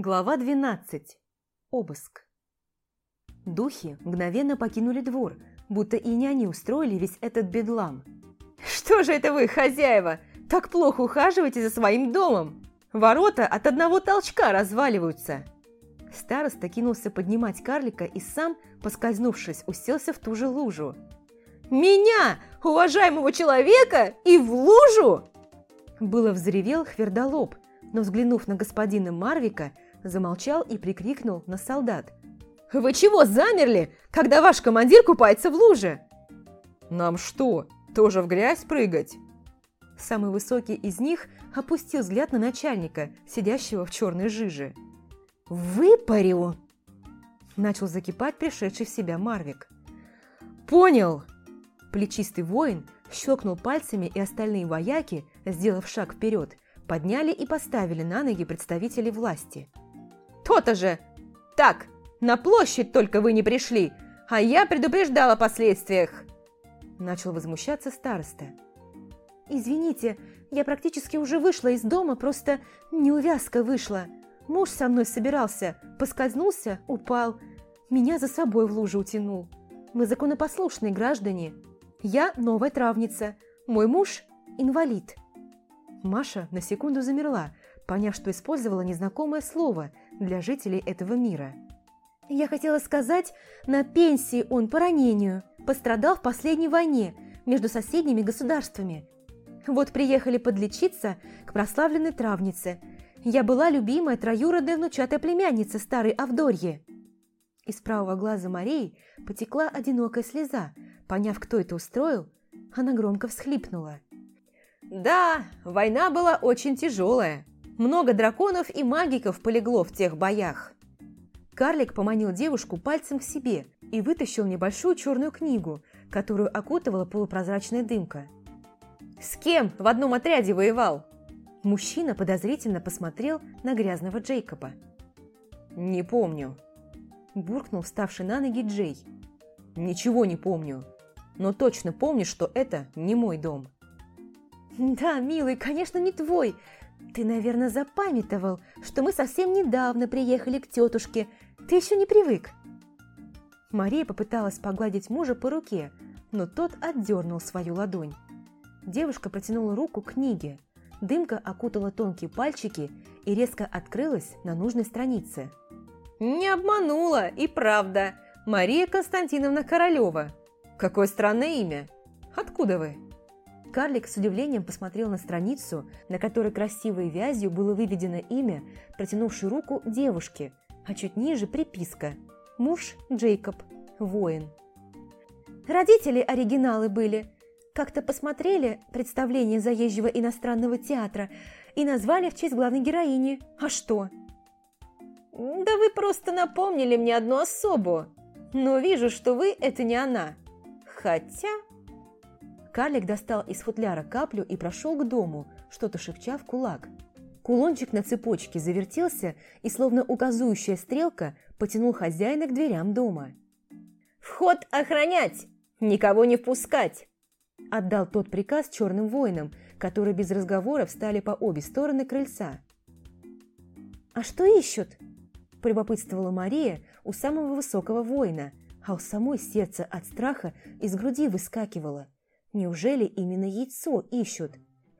Глава 12. Обыск. Духи мгновенно покинули двор, будто и не они устроили весь этот бедлам. «Что же это вы, хозяева, так плохо ухаживаете за своим домом? Ворота от одного толчка разваливаются!» Староста кинулся поднимать карлика и сам, поскользнувшись, уселся в ту же лужу. «Меня, уважаемого человека, и в лужу!» Было взревел Хвердолоб, но, взглянув на господина Марвика, замолчал и прикрикнул на солдат. «Вы чего замерли, когда ваш командир купается в луже?» «Нам что, тоже в грязь прыгать?» Самый высокий из них опустил взгляд на начальника, сидящего в черной жиже. «Выпарю!» Начал закипать пришедший в себя Марвик. «Понял!» Плечистый воин щелкнул пальцами, и остальные вояки, сделав шаг вперед, подняли и поставили на ноги представителей власти. «То-то же! Так, на площадь только вы не пришли, а я предупреждала о последствиях!» Начал возмущаться староста. «Извините, я практически уже вышла из дома, просто неувязка вышла. Муж со мной собирался, поскользнулся, упал. Меня за собой в лужу утянул. Мы законопослушные граждане. Я новая травница, мой муж – инвалид». Маша на секунду замерла, поняв, что использовала незнакомое слово для жителей этого мира. «Я хотела сказать, на пенсии он по ранению, пострадал в последней войне между соседними государствами. Вот приехали подлечиться к прославленной травнице. Я была любимая троюродная внучатая племянница старой Авдорьи». Из правого глаза Марии потекла одинокая слеза. Поняв, кто это устроил, она громко всхлипнула. «Да, война была очень тяжелая. Много драконов и магиков полегло в тех боях». Карлик поманил девушку пальцем к себе и вытащил небольшую черную книгу, которую окутывала полупрозрачная дымка. «С кем в одном отряде воевал?» Мужчина подозрительно посмотрел на грязного Джейкоба. «Не помню», – буркнул вставший на ноги Джей. «Ничего не помню, но точно помню, что это не мой дом». «Да, милый, конечно, не твой. Ты, наверное, запамятовал, что мы совсем недавно приехали к тетушке. Ты еще не привык». Мария попыталась погладить мужа по руке, но тот отдернул свою ладонь. Девушка протянула руку к книге. Дымка окутала тонкие пальчики и резко открылась на нужной странице. «Не обманула, и правда. Мария Константиновна Королева. Какое странное имя. Откуда вы?» Карлик с удивлением посмотрел на страницу, на которой красивой вязью было выведено имя, протянувшей руку девушке, а чуть ниже приписка «Муж Джейкоб, воин». Родители оригиналы были. Как-то посмотрели представление заезжего иностранного театра и назвали в честь главной героини. А что? Да вы просто напомнили мне одну особу. Но вижу, что вы – это не она. Хотя... Карлик достал из футляра каплю и прошел к дому, что-то шепча в кулак. Кулончик на цепочке завертелся и, словно указующая стрелка, потянул хозяина к дверям дома. «Вход охранять! Никого не впускать!» Отдал тот приказ черным воинам, которые без разговора встали по обе стороны крыльца. «А что ищут?» – полюбопытствовала Мария у самого высокого воина, а у самой сердце от страха из груди выскакивало – Неужели именно яйцо ищут?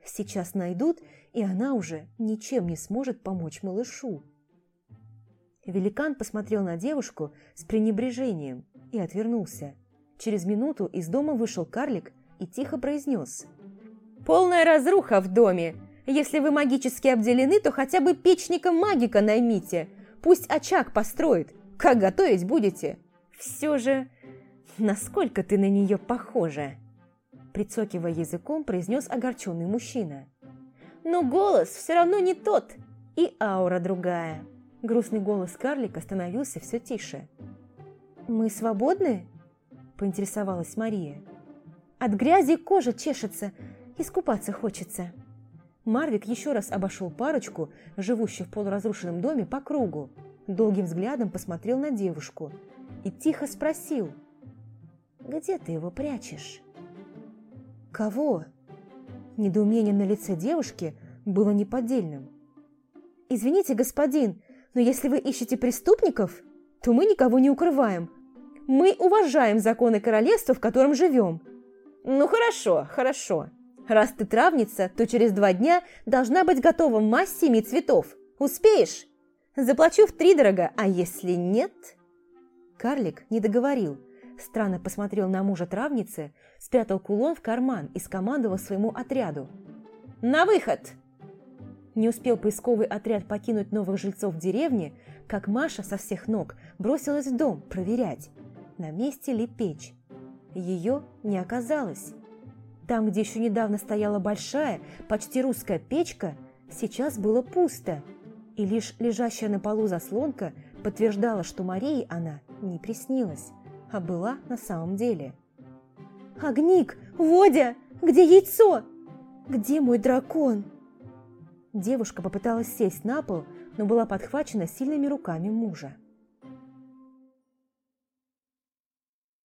Сейчас найдут, и она уже ничем не сможет помочь малышу. Великан посмотрел на девушку с пренебрежением и отвернулся. Через минуту из дома вышел карлик и тихо произнес. «Полная разруха в доме! Если вы магически обделены, то хотя бы печника-магика наймите. Пусть очаг построит. Как готовить будете? Все же, насколько ты на нее похожа!» Прицокивая языком, произнес огорченный мужчина. «Но голос все равно не тот, и аура другая». Грустный голос карлика становился все тише. «Мы свободны?» – поинтересовалась Мария. «От грязи кожа чешется, искупаться хочется». Марвик еще раз обошел парочку, живущих в полуразрушенном доме, по кругу, долгим взглядом посмотрел на девушку и тихо спросил, «Где ты его прячешь?» «Кого?» Недоумение на лице девушки было неподдельным. «Извините, господин, но если вы ищете преступников, то мы никого не укрываем. Мы уважаем законы королевства, в котором живем. Ну хорошо, хорошо. Раз ты травница, то через два дня должна быть готова мазь семи цветов. Успеешь? Заплачу в три дорого, а если нет...» Карлик не договорил. Странно посмотрел на мужа травницы, спрятал кулон в карман и скомандовал своему отряду. «На выход!» Не успел поисковый отряд покинуть новых жильцов деревни, как Маша со всех ног бросилась в дом проверять, на месте ли печь. Ее не оказалось. Там, где еще недавно стояла большая, почти русская печка, сейчас было пусто – и лишь лежащая на полу заслонка подтверждала, что Марии она не приснилась, а была на самом деле. «Огник! Водя! Где яйцо? Где мой дракон?» Девушка попыталась сесть на пол, но была подхвачена сильными руками мужа.